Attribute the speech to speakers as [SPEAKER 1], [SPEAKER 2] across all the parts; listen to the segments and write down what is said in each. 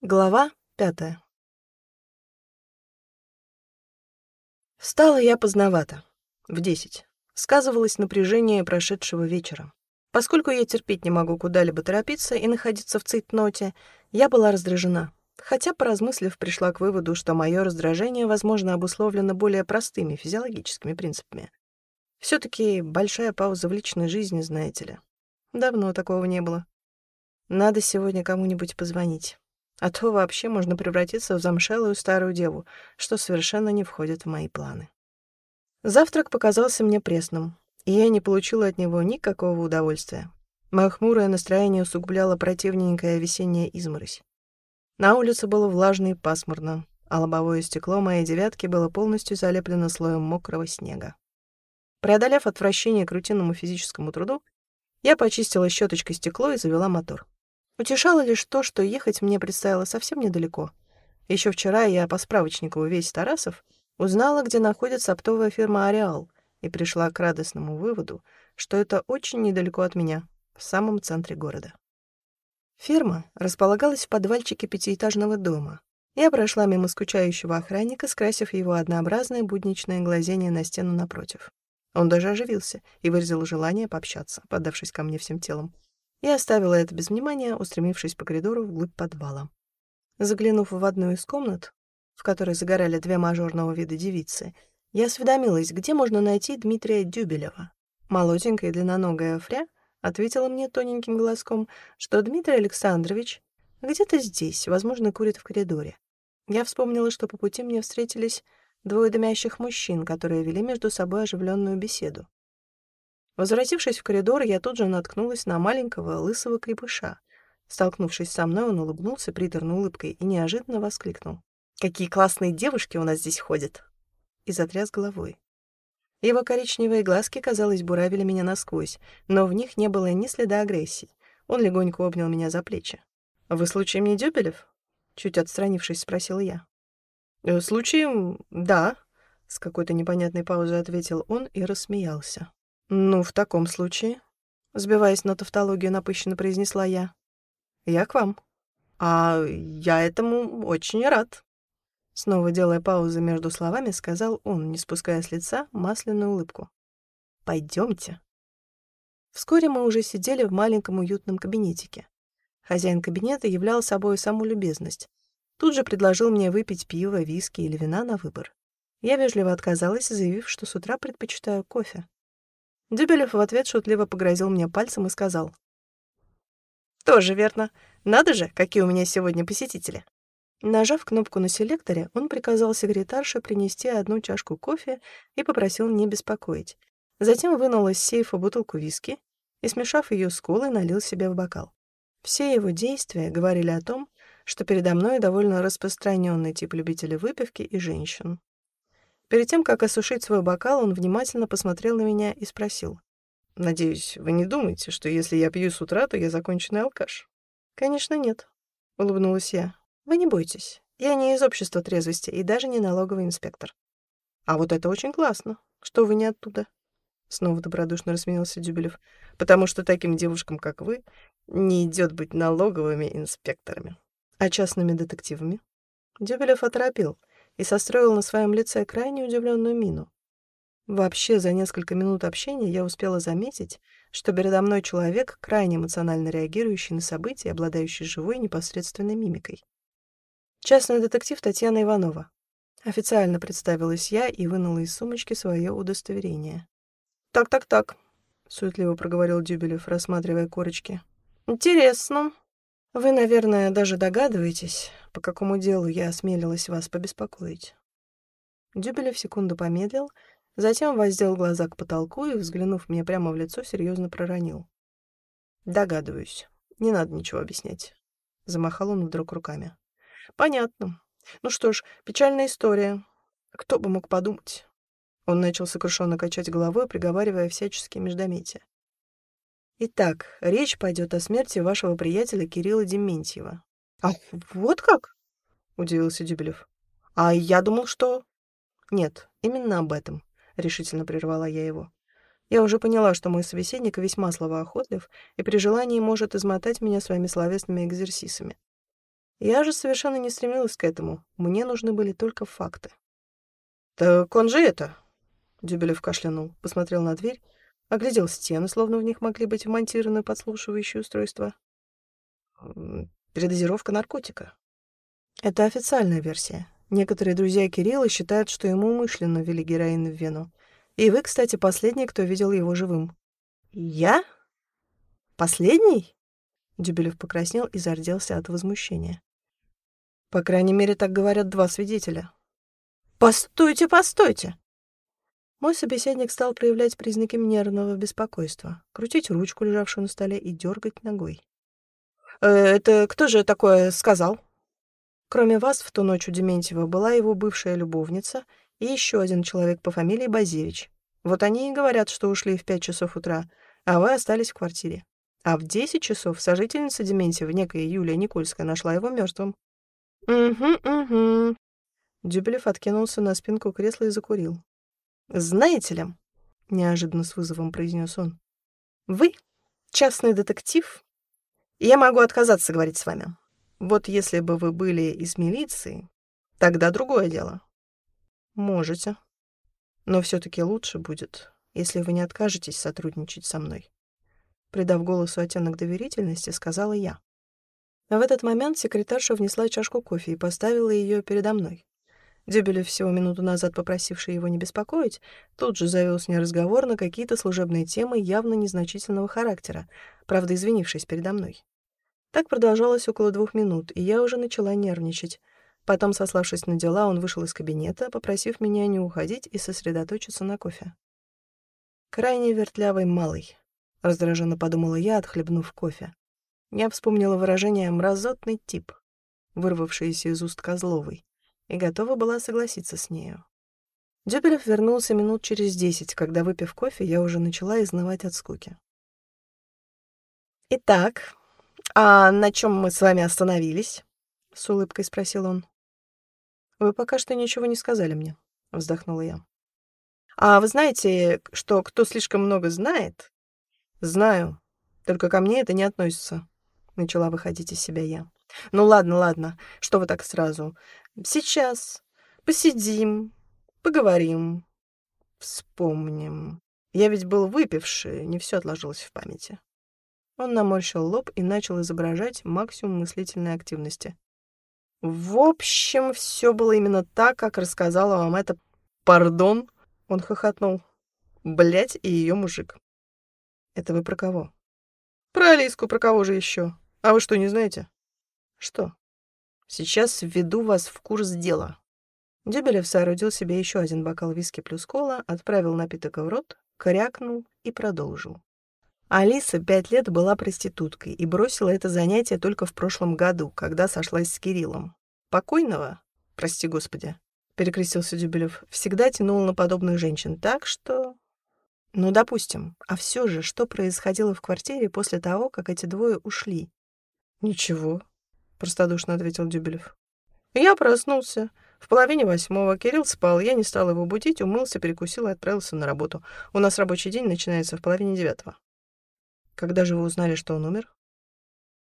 [SPEAKER 1] Глава пятая. Встала я поздновато, в десять. Сказывалось напряжение прошедшего вечера. Поскольку я терпеть не могу куда-либо торопиться и находиться в цейтноте, я была раздражена. Хотя, поразмыслив, пришла к выводу, что мое раздражение, возможно, обусловлено более простыми физиологическими принципами. все таки большая пауза в личной жизни, знаете ли. Давно такого не было. Надо сегодня кому-нибудь позвонить. А то вообще можно превратиться в замшелую старую деву, что совершенно не входит в мои планы. Завтрак показался мне пресным, и я не получила от него никакого удовольствия. Мое хмурое настроение усугубляло противненькая весенняя изморозь. На улице было влажно и пасмурно, а лобовое стекло моей девятки было полностью залеплено слоем мокрого снега. Преодолев отвращение к рутинному физическому труду, я почистила щеточкой стекло и завела мотор. Утешало лишь то, что ехать мне предстояло совсем недалеко. Еще вчера я по справочнику «Весь Тарасов» узнала, где находится оптовая фирма «Ареал», и пришла к радостному выводу, что это очень недалеко от меня, в самом центре города. Фирма располагалась в подвальчике пятиэтажного дома. Я прошла мимо скучающего охранника, скрасив его однообразное будничное глазение на стену напротив. Он даже оживился и выразил желание пообщаться, подавшись ко мне всем телом. Я оставила это без внимания, устремившись по коридору вглубь подвала. Заглянув в одну из комнат, в которой загорали две мажорного вида девицы, я осведомилась, где можно найти Дмитрия Дюбелева. Молоденькая длинноногая фря ответила мне тоненьким голоском, что Дмитрий Александрович где-то здесь, возможно, курит в коридоре. Я вспомнила, что по пути мне встретились двое дымящих мужчин, которые вели между собой оживленную беседу. Возвратившись в коридор, я тут же наткнулась на маленького лысого крепыша. Столкнувшись со мной, он улыбнулся приторной улыбкой и неожиданно воскликнул. «Какие классные девушки у нас здесь ходят!» И затряс головой. Его коричневые глазки, казалось, буравили меня насквозь, но в них не было ни следа агрессии. Он легонько обнял меня за плечи. «Вы случаем не Дюбелев?» Чуть отстранившись, спросил я. «Э, «Случаем, да», — с какой-то непонятной паузой ответил он и рассмеялся. «Ну, в таком случае», — сбиваясь на тавтологию, напыщенно произнесла я, — «я к вам». «А я этому очень рад». Снова делая паузу между словами, сказал он, не спуская с лица масляную улыбку. Пойдемте. Вскоре мы уже сидели в маленьком уютном кабинетике. Хозяин кабинета являл собой саму любезность. Тут же предложил мне выпить пиво, виски или вина на выбор. Я вежливо отказалась, заявив, что с утра предпочитаю кофе. Дюбелев в ответ шутливо погрозил мне пальцем и сказал. «Тоже верно. Надо же, какие у меня сегодня посетители». Нажав кнопку на селекторе, он приказал секретарше принести одну чашку кофе и попросил не беспокоить. Затем вынул из сейфа бутылку виски и, смешав ее с колой, налил себе в бокал. Все его действия говорили о том, что передо мной довольно распространенный тип любителей выпивки и женщин. Перед тем, как осушить свой бокал, он внимательно посмотрел на меня и спросил. «Надеюсь, вы не думаете, что если я пью с утра, то я законченный алкаш?» «Конечно, нет», — улыбнулась я. «Вы не бойтесь. Я не из общества трезвости и даже не налоговый инспектор». «А вот это очень классно, что вы не оттуда». Снова добродушно рассмеялся Дюбелев. «Потому что таким девушкам, как вы, не идет быть налоговыми инспекторами, а частными детективами». Дюбелев оторопил и состроил на своем лице крайне удивленную мину. Вообще, за несколько минут общения я успела заметить, что передо мной человек, крайне эмоционально реагирующий на события, обладающий живой непосредственной мимикой. Частный детектив Татьяна Иванова. Официально представилась я и вынула из сумочки свое удостоверение. «Так-так-так», — суетливо проговорил Дюбелев, рассматривая корочки. «Интересно. Вы, наверное, даже догадываетесь, по какому делу я осмелилась вас побеспокоить». Дюбелев секунду помедлил, затем воздел глаза к потолку и, взглянув мне прямо в лицо, серьезно проронил. «Догадываюсь. Не надо ничего объяснять». Замахал он вдруг руками. «Понятно. Ну что ж, печальная история. Кто бы мог подумать?» Он начал сокрушенно качать головой, приговаривая всяческие междометия. Итак, речь пойдет о смерти вашего приятеля Кирилла Дементьева. А вот как? удивился Дюбелев. А я думал, что Нет, именно об этом, решительно прервала я его. Я уже поняла, что мой собеседник весьма словоохотлив и при желании может измотать меня своими словесными экзерсисами. Я же совершенно не стремилась к этому. Мне нужны были только факты. «Так он же это...» Дюбелев кашлянул, посмотрел на дверь, оглядел стены, словно в них могли быть вмонтированы подслушивающие устройства. Передозировка наркотика. Это официальная версия. Некоторые друзья Кирилла считают, что ему умышленно ввели героин в вену. И вы, кстати, последний, кто видел его живым. Я? Последний? Дюбелев покраснел и зарделся от возмущения. По крайней мере, так говорят два свидетеля. «Постойте, постойте!» Мой собеседник стал проявлять признаки нервного беспокойства, крутить ручку, лежавшую на столе, и дергать ногой. «Э, «Это кто же такое сказал?» Кроме вас, в ту ночь у Дементьева была его бывшая любовница и еще один человек по фамилии Базевич. Вот они и говорят, что ушли в пять часов утра, а вы остались в квартире. А в десять часов сожительница Дементьева, некая Юлия Никольская, нашла его мертвым. «Угу, угу». Дюбелев откинулся на спинку кресла и закурил. «Знаете ли», — неожиданно с вызовом произнес он, «вы частный детектив, я могу отказаться говорить с вами. Вот если бы вы были из милиции, тогда другое дело». «Можете. Но все таки лучше будет, если вы не откажетесь сотрудничать со мной». Придав голосу оттенок доверительности, сказала я. В этот момент секретарша внесла чашку кофе и поставила ее передо мной. Дюбелев, всего минуту назад попросивший его не беспокоить, тут же завел с ней разговор на какие-то служебные темы явно незначительного характера, правда, извинившись передо мной. Так продолжалось около двух минут, и я уже начала нервничать. Потом, сославшись на дела, он вышел из кабинета, попросив меня не уходить и сосредоточиться на кофе. «Крайне вертлявый малый», — раздраженно подумала я, отхлебнув кофе. Я вспомнила выражение «мразотный тип», вырвавшееся из уст Козловой и готова была согласиться с нею. Дюбелев вернулся минут через десять, когда, выпив кофе, я уже начала изнывать от скуки. «Итак, а на чем мы с вами остановились?» — с улыбкой спросил он. «Вы пока что ничего не сказали мне», — вздохнула я. «А вы знаете, что кто слишком много знает?» «Знаю, только ко мне это не относится», — начала выходить из себя я. «Ну ладно, ладно, что вы так сразу? Сейчас. Посидим, поговорим, вспомним. Я ведь был выпивший, не все отложилось в памяти». Он наморщил лоб и начал изображать максимум мыслительной активности. «В общем, все было именно так, как рассказала вам это... Пардон?» Он хохотнул. Блять и ее мужик». «Это вы про кого?» «Про Алиску, про кого же еще? А вы что, не знаете?» Что? Сейчас введу вас в курс дела. Дюбелев соорудил себе еще один бокал виски плюс кола, отправил напиток в рот, крякнул и продолжил. Алиса пять лет была проституткой и бросила это занятие только в прошлом году, когда сошлась с Кириллом. Покойного, прости господи, перекрестился Дюбелев, всегда тянул на подобных женщин, так что... Ну, допустим. А все же, что происходило в квартире после того, как эти двое ушли? Ничего, — простодушно ответил Дюбелев. Я проснулся. В половине восьмого Кирилл спал, я не стал его будить, умылся, перекусил и отправился на работу. У нас рабочий день начинается в половине девятого. Когда же вы узнали, что он умер?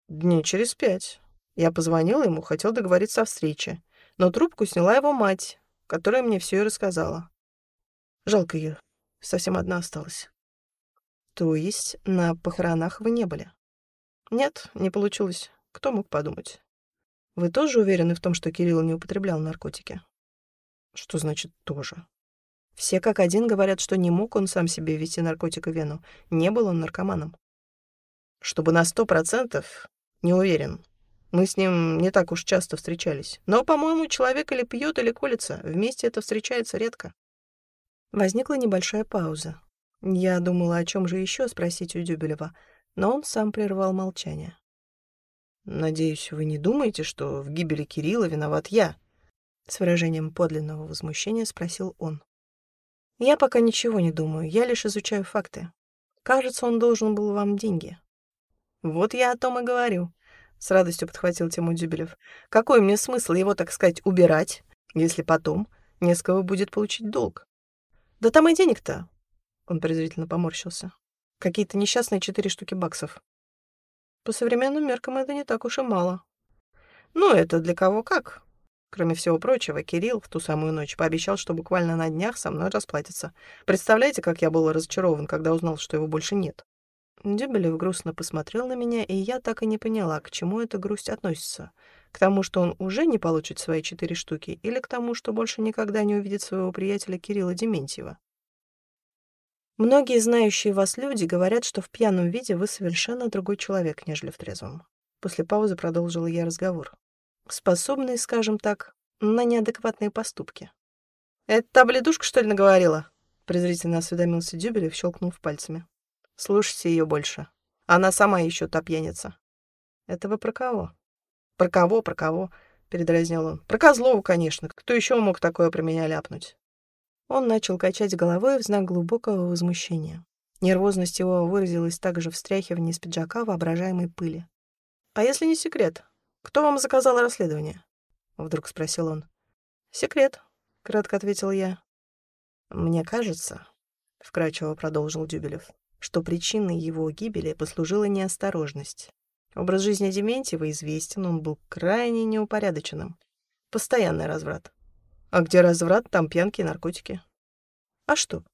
[SPEAKER 1] Дней через пять. Я позвонил ему, хотел договориться о встрече. Но трубку сняла его мать, которая мне все и рассказала. Жалко ее. Совсем одна осталась. То есть на похоронах вы не были? Нет, не получилось. Кто мог подумать? Вы тоже уверены в том, что Кирилл не употреблял наркотики? Что значит «тоже»? Все как один говорят, что не мог он сам себе ввести наркотик в вену. Не был он наркоманом. Чтобы на сто процентов, не уверен. Мы с ним не так уж часто встречались. Но, по-моему, человек или пьет, или колется. Вместе это встречается редко. Возникла небольшая пауза. Я думала, о чем же еще спросить у Дюбелева, но он сам прервал молчание. «Надеюсь, вы не думаете, что в гибели Кирилла виноват я?» С выражением подлинного возмущения спросил он. «Я пока ничего не думаю, я лишь изучаю факты. Кажется, он должен был вам деньги». «Вот я о том и говорю», — с радостью подхватил тему Дюбелев. «Какой мне смысл его, так сказать, убирать, если потом не с кого будет получить долг? Да там и денег-то!» Он презрительно поморщился. «Какие-то несчастные четыре штуки баксов. По современным меркам это не так уж и мало. Ну, это для кого как. Кроме всего прочего, Кирилл в ту самую ночь пообещал, что буквально на днях со мной расплатится. Представляете, как я был разочарован, когда узнал, что его больше нет? Дюбелев грустно посмотрел на меня, и я так и не поняла, к чему эта грусть относится. К тому, что он уже не получит свои четыре штуки, или к тому, что больше никогда не увидит своего приятеля Кирилла Дементьева. Многие знающие вас люди говорят, что в пьяном виде вы совершенно другой человек, нежели в трезвом. После паузы продолжила я разговор способный, скажем так, на неадекватные поступки. «Это та бледушка, что ли, наговорила?» презрительно осведомился Дюбелев, щелкнув пальцами. «Слушайте ее больше. Она сама еще та пьяница». «Это вы про кого?» «Про кого, про кого?» — передразнил он. «Про Козлову, конечно. Кто еще мог такое про меня ляпнуть?» Он начал качать головой в знак глубокого возмущения. Нервозность его выразилась также в стряхивании с пиджака воображаемой пыли. «А если не секрет, «Кто вам заказал расследование?» — вдруг спросил он. «Секрет», — кратко ответил я. «Мне кажется», — вкрадчиво продолжил Дюбелев, «что причиной его гибели послужила неосторожность. Образ жизни Дементьева известен, он был крайне неупорядоченным. Постоянный разврат. А где разврат, там пьянки и наркотики». «А что?»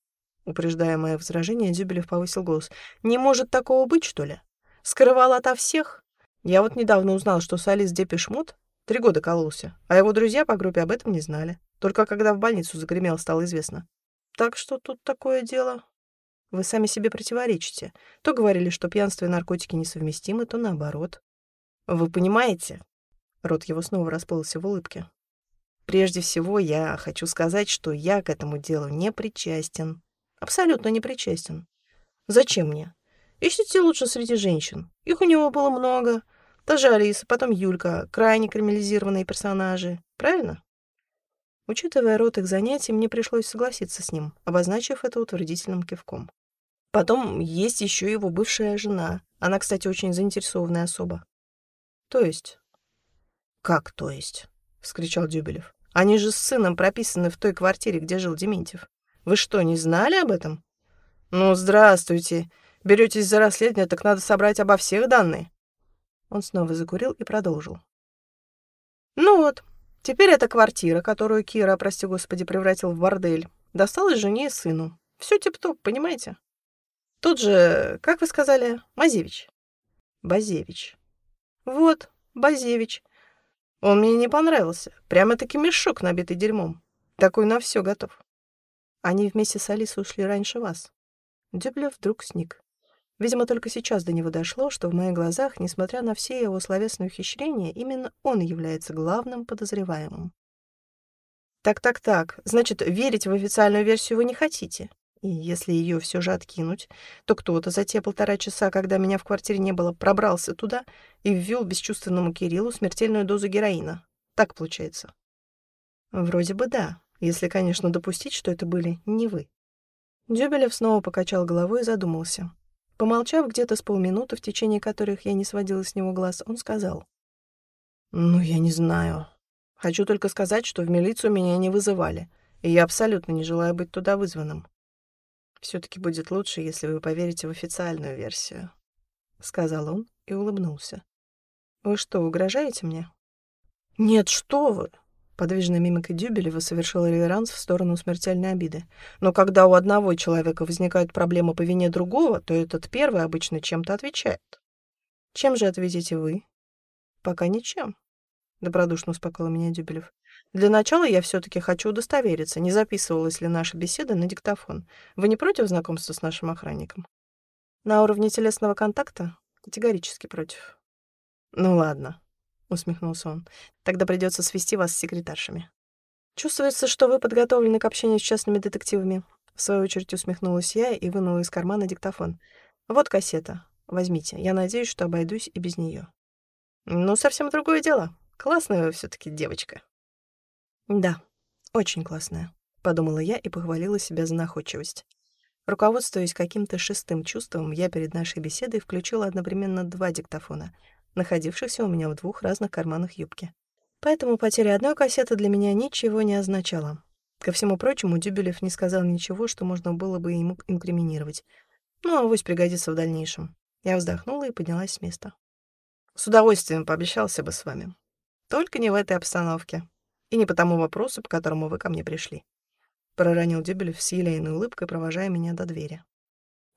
[SPEAKER 1] Упреждая мое возражение, Дюбелев повысил голос. «Не может такого быть, что ли? Скрывал ото всех? Я вот недавно узнал, что солист Депешмут три года кололся, а его друзья по группе об этом не знали. Только когда в больницу загремел, стало известно. Так что тут такое дело. Вы сами себе противоречите. То говорили, что пьянство и наркотики несовместимы, то наоборот. Вы понимаете? Рот его снова расплылся в улыбке. Прежде всего, я хочу сказать, что я к этому делу не причастен. Абсолютно не причастен. Зачем мне? Ищите лучше среди женщин. Их у него было много. Та же Алиса, потом Юлька, крайне криминализированные персонажи. Правильно? Учитывая рот их занятий, мне пришлось согласиться с ним, обозначив это утвердительным кивком. Потом есть еще его бывшая жена. Она, кстати, очень заинтересованная особа. То есть? Как то есть? — вскричал Дюбелев. Они же с сыном прописаны в той квартире, где жил Дементьев. Вы что, не знали об этом? Ну, здравствуйте. Беретесь за расследование, так надо собрать обо всех данные. Он снова закурил и продолжил. Ну вот, теперь эта квартира, которую Кира, прости господи, превратил в бордель, досталась жене и сыну. Все тип-топ, понимаете? Тут же, как вы сказали, Мазевич. Базевич. Вот, Базевич. Он мне не понравился. Прямо-таки мешок, набитый дерьмом. Такой на все готов. Они вместе с Алисой ушли раньше вас. Дюблев вдруг сник. Видимо, только сейчас до него дошло, что в моих глазах, несмотря на все его словесные ухищрения, именно он является главным подозреваемым. Так-так-так, значит, верить в официальную версию вы не хотите? И если ее все же откинуть, то кто-то за те полтора часа, когда меня в квартире не было, пробрался туда и ввел бесчувственному Кириллу смертельную дозу героина. Так получается? Вроде бы да, если, конечно, допустить, что это были не вы. Дюбелев снова покачал головой и задумался. Помолчав где-то с полминуты, в течение которых я не сводила с него глаз, он сказал. «Ну, я не знаю. Хочу только сказать, что в милицию меня не вызывали, и я абсолютно не желаю быть туда вызванным. Все таки будет лучше, если вы поверите в официальную версию», — сказал он и улыбнулся. «Вы что, угрожаете мне?» «Нет, что вы!» Подвижная мимика Дюбелева совершила реверанс в сторону смертельной обиды. Но когда у одного человека возникают проблемы по вине другого, то этот первый обычно чем-то отвечает. Чем же ответите вы? Пока ничем. Добродушно успокоил меня Дюбелев. Для начала я все-таки хочу удостовериться, не записывалась ли наша беседа на диктофон. Вы не против знакомства с нашим охранником? На уровне телесного контакта? Категорически против. Ну ладно, усмехнулся он. Тогда придется свести вас с секретаршами. Чувствуется, что вы подготовлены к общению с частными детективами. В свою очередь усмехнулась я и вынула из кармана диктофон. Вот кассета. Возьмите. Я надеюсь, что обойдусь и без нее. Ну, совсем другое дело. Классная вы все-таки девочка. Да, очень классная, подумала я и похвалила себя за находчивость. Руководствуясь каким-то шестым чувством, я перед нашей беседой включила одновременно два диктофона — находившихся у меня в двух разных карманах юбки. Поэтому потеря одной кассеты для меня ничего не означала. Ко всему прочему, Дюбелев не сказал ничего, что можно было бы ему инкриминировать. Ну, авось пригодится в дальнейшем. Я вздохнула и поднялась с места. С удовольствием пообщался бы с вами. Только не в этой обстановке. И не по тому вопросу, по которому вы ко мне пришли. Проронил Дюбелев с елейной улыбкой, провожая меня до двери.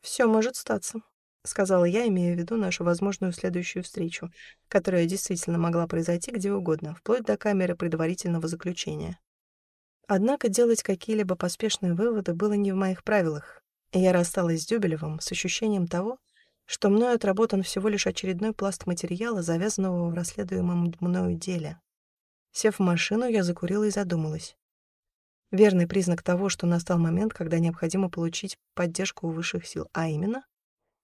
[SPEAKER 1] Все может статься», — сказала я, имея в виду нашу возможную следующую встречу, которая действительно могла произойти где угодно, вплоть до камеры предварительного заключения. Однако делать какие-либо поспешные выводы было не в моих правилах, и я рассталась с Дюбелевым с ощущением того, что мною отработан всего лишь очередной пласт материала, завязанного в расследуемом мною деле. Сев в машину, я закурила и задумалась. Верный признак того, что настал момент, когда необходимо получить поддержку высших сил, а именно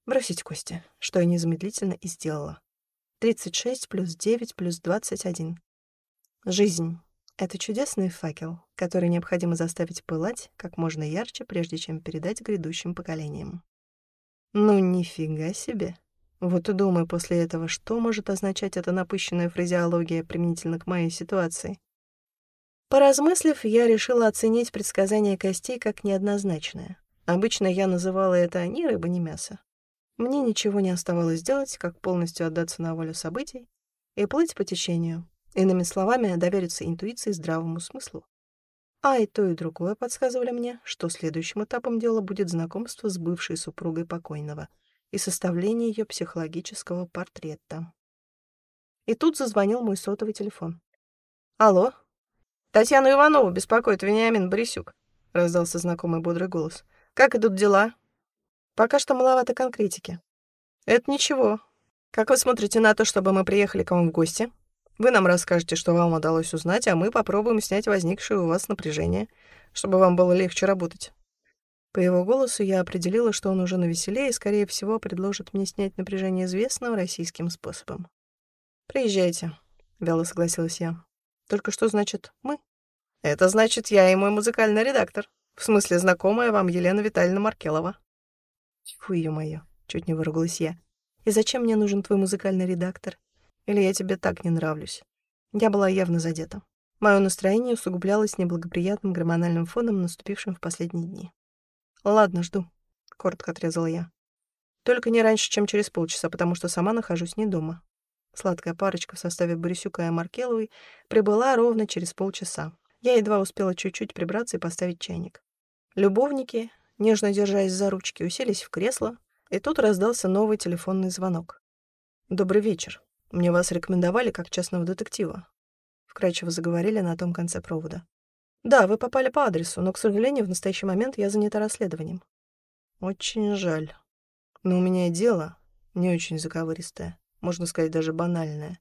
[SPEAKER 1] бросить кости, что я незамедлительно и сделала. 36 плюс 9 плюс 21. Жизнь — это чудесный факел, который необходимо заставить пылать как можно ярче, прежде чем передать грядущим поколениям. Ну, нифига себе. Вот и думаю после этого, что может означать эта напыщенная фразеология применительно к моей ситуации. Поразмыслив, я решила оценить предсказание костей как неоднозначное. Обычно я называла это ни рыба, ни мясо. Мне ничего не оставалось делать, как полностью отдаться на волю событий и плыть по течению. Иными словами, довериться интуиции и здравому смыслу. А и то, и другое подсказывали мне, что следующим этапом дела будет знакомство с бывшей супругой покойного и составление ее психологического портрета. И тут зазвонил мой сотовый телефон. «Алло, «Татьяну Иванову беспокоит Вениамин Борисюк», — раздался знакомый бодрый голос. «Как идут дела?» «Пока что маловато конкретики». «Это ничего. Как вы смотрите на то, чтобы мы приехали к вам в гости? Вы нам расскажете, что вам удалось узнать, а мы попробуем снять возникшее у вас напряжение, чтобы вам было легче работать». По его голосу я определила, что он уже навеселее и, скорее всего, предложит мне снять напряжение известным российским способом. «Приезжайте», — вяло согласилась я. Только что значит «мы»? Это значит я и мой музыкальный редактор. В смысле, знакомая вам Елена Витальевна Маркелова. Фу, ё-моё, чуть не выругалась я. И зачем мне нужен твой музыкальный редактор? Или я тебе так не нравлюсь? Я была явно задета. Мое настроение усугублялось неблагоприятным гормональным фоном, наступившим в последние дни. «Ладно, жду», — коротко отрезала я. «Только не раньше, чем через полчаса, потому что сама нахожусь не дома. Сладкая парочка в составе Борисюка и Маркеловой прибыла ровно через полчаса. Я едва успела чуть-чуть прибраться и поставить чайник. Любовники, нежно держась за ручки, уселись в кресло, и тут раздался новый телефонный звонок. «Добрый вечер. Мне вас рекомендовали как частного детектива», — вкрадчиво заговорили на том конце провода. «Да, вы попали по адресу, но, к сожалению, в настоящий момент я занята расследованием». «Очень жаль. Но у меня дело не очень заковыристое можно сказать, даже банальное.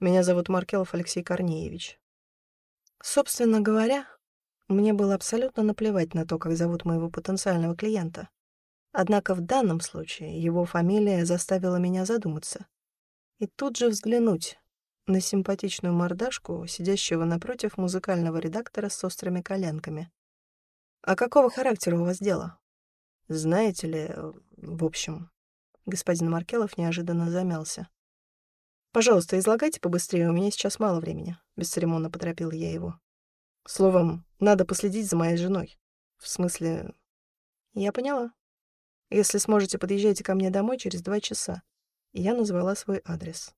[SPEAKER 1] Меня зовут Маркелов Алексей Корнеевич. Собственно говоря, мне было абсолютно наплевать на то, как зовут моего потенциального клиента. Однако в данном случае его фамилия заставила меня задуматься. И тут же взглянуть на симпатичную мордашку, сидящего напротив музыкального редактора с острыми коленками. «А какого характера у вас дело?» «Знаете ли, в общем, Господин Маркелов неожиданно замялся. «Пожалуйста, излагайте побыстрее, у меня сейчас мало времени», — бесцеремонно поторопил я его. «Словом, надо последить за моей женой. В смысле...» «Я поняла. Если сможете, подъезжайте ко мне домой через два часа». Я назвала свой адрес.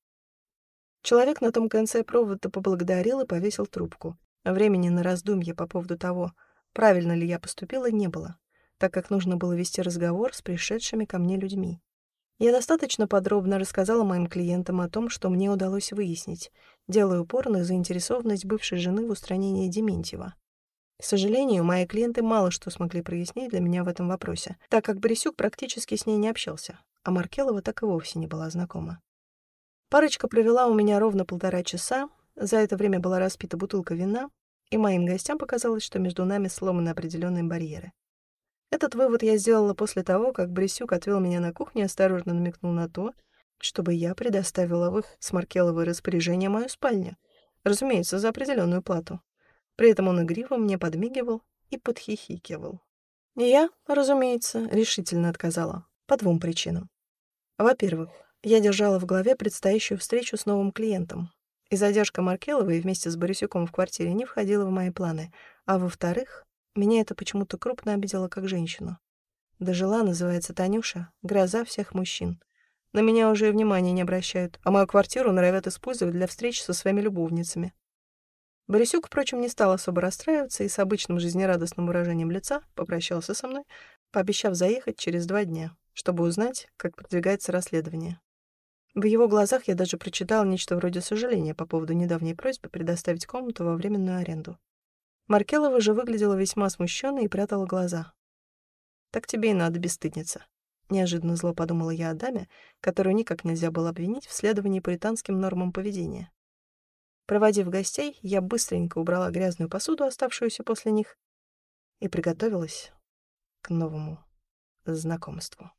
[SPEAKER 1] Человек на том конце провода поблагодарил и повесил трубку. Времени на раздумье по поводу того, правильно ли я поступила, не было, так как нужно было вести разговор с пришедшими ко мне людьми. Я достаточно подробно рассказала моим клиентам о том, что мне удалось выяснить, делая упор на заинтересованность бывшей жены в устранении Дементьева. К сожалению, мои клиенты мало что смогли прояснить для меня в этом вопросе, так как Борисюк практически с ней не общался, а Маркелова так и вовсе не была знакома. Парочка провела у меня ровно полтора часа, за это время была распита бутылка вина, и моим гостям показалось, что между нами сломаны определенные барьеры. Этот вывод я сделала после того, как Брисюк отвел меня на кухню и осторожно намекнул на то, чтобы я предоставила в их с Маркеловой распоряжение мою спальню, разумеется, за определенную плату. При этом он игриво мне подмигивал и подхихикивал. И я, разумеется, решительно отказала. По двум причинам. Во-первых, я держала в голове предстоящую встречу с новым клиентом, и задержка Маркеловой вместе с Борисюком в квартире не входила в мои планы. А во-вторых, меня это почему-то крупно обидело как женщину. Дожила, называется Танюша, гроза всех мужчин. На меня уже и внимания не обращают, а мою квартиру норовят использовать для встреч со своими любовницами. Борисюк, впрочем, не стал особо расстраиваться и с обычным жизнерадостным выражением лица попрощался со мной, пообещав заехать через два дня, чтобы узнать, как продвигается расследование. В его глазах я даже прочитала нечто вроде сожаления по поводу недавней просьбы предоставить комнату во временную аренду. Маркелова же выглядела весьма смущенной и прятала глаза. «Так тебе и надо, бесстыдница», — неожиданно зло подумала я о даме, которую никак нельзя было обвинить в следовании пуританским нормам поведения. Проводив гостей, я быстренько убрала грязную посуду, оставшуюся после них, и приготовилась к новому знакомству.